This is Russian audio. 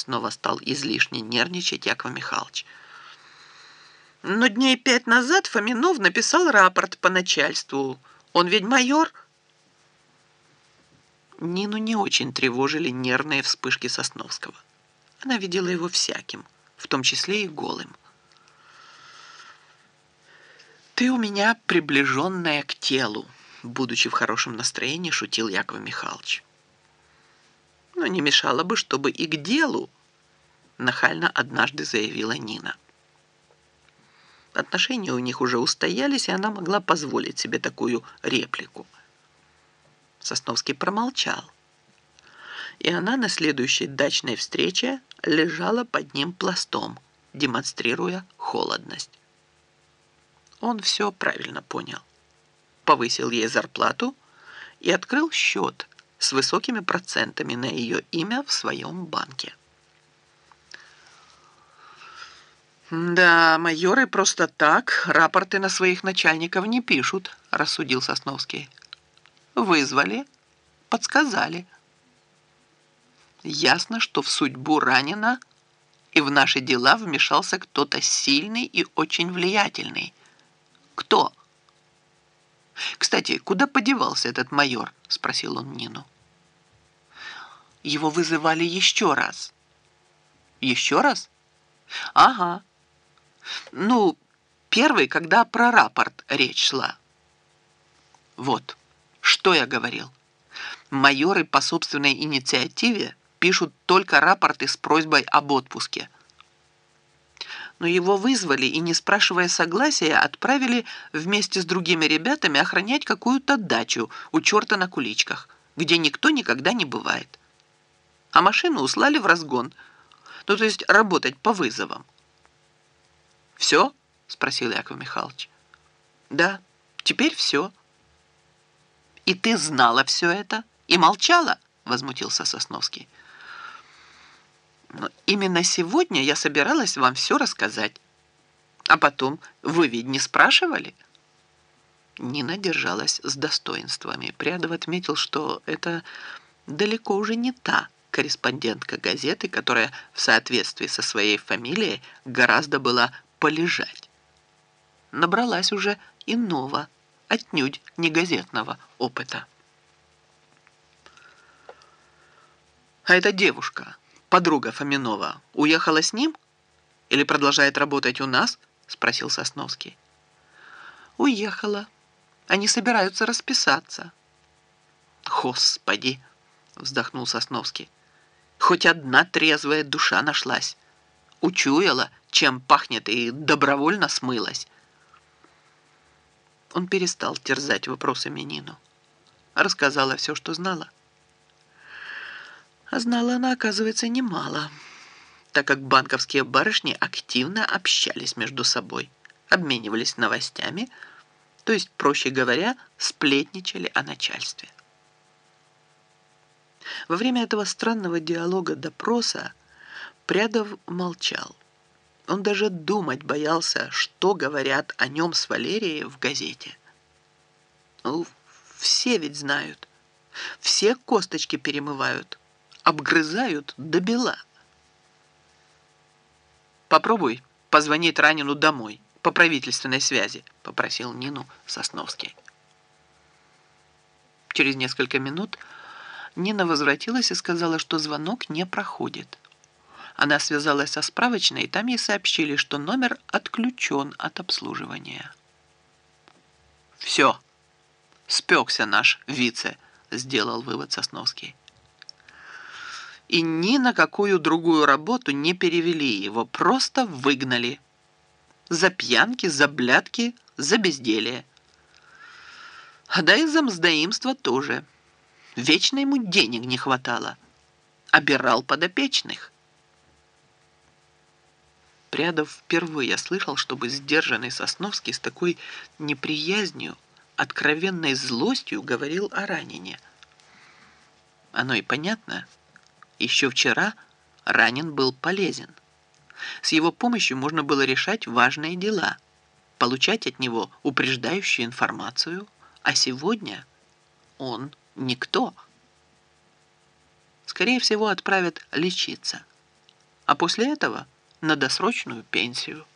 Снова стал излишне нервничать Яков Михайлович. Но дней пять назад Фоминов написал рапорт по начальству. Он ведь майор. Нину не очень тревожили нервные вспышки Сосновского. Она видела его всяким, в том числе и голым. «Ты у меня приближенная к телу», будучи в хорошем настроении, шутил Яков Михайлович. «Но не мешало бы, чтобы и к делу», нахально однажды заявила Нина. Отношения у них уже устоялись, и она могла позволить себе такую реплику. Сосновский промолчал. И она на следующей дачной встрече лежала под ним пластом, демонстрируя холодность. Он все правильно понял. Повысил ей зарплату и открыл счет с высокими процентами на ее имя в своем банке. «Да, майоры просто так рапорты на своих начальников не пишут», – рассудил Сосновский. «Вызвали, подсказали. Ясно, что в судьбу ранена и в наши дела вмешался кто-то сильный и очень влиятельный. Кто?» «Кстати, куда подевался этот майор?» – спросил он Нину. «Его вызывали еще раз». «Еще раз?» «Ага». Ну, первый, когда про рапорт речь шла. Вот, что я говорил. Майоры по собственной инициативе пишут только рапорты с просьбой об отпуске. Но его вызвали и, не спрашивая согласия, отправили вместе с другими ребятами охранять какую-то дачу у черта на куличках, где никто никогда не бывает. А машину услали в разгон, ну то есть работать по вызовам. «Все?» – спросил Яков Михайлович. «Да, теперь все». «И ты знала все это? И молчала?» – возмутился Сосновский. «Но именно сегодня я собиралась вам все рассказать. А потом, вы ведь не спрашивали?» Нина держалась с достоинствами. Прядов отметил, что это далеко уже не та корреспондентка газеты, которая в соответствии со своей фамилией гораздо была полежать. Набралась уже иного, отнюдь не газетного опыта. А эта девушка, подруга Фоминова, уехала с ним или продолжает работать у нас? Спросил Сосновский. Уехала. Они собираются расписаться. Господи, вздохнул Сосновский. Хоть одна трезвая душа нашлась. Учуяла, чем пахнет, и добровольно смылась. Он перестал терзать вопросами Нину. Рассказала все, что знала. А знала она, оказывается, немало, так как банковские барышни активно общались между собой, обменивались новостями, то есть, проще говоря, сплетничали о начальстве. Во время этого странного диалога допроса Прядов молчал. Он даже думать боялся, что говорят о нем с Валерией в газете. Ну, все ведь знают. Все косточки перемывают, обгрызают до бела. «Попробуй позвонить Ранину домой по правительственной связи», — попросил Нину Сосновский. Через несколько минут Нина возвратилась и сказала, что звонок не проходит. Она связалась со справочной, и там ей сообщили, что номер отключен от обслуживания. «Все, спекся наш вице», — сделал вывод Сосновский. И ни на какую другую работу не перевели его, просто выгнали. За пьянки, за блядки, за безделие. Да и за мздоимство тоже. Вечно ему денег не хватало. Обирал подопечных. Прядов впервые слышал, чтобы сдержанный Сосновский с такой неприязнью, откровенной злостью говорил о ранене. Оно и понятно. Еще вчера ранен был полезен. С его помощью можно было решать важные дела, получать от него упреждающую информацию, а сегодня он никто. Скорее всего, отправят лечиться. а после этого на досрочную пенсию.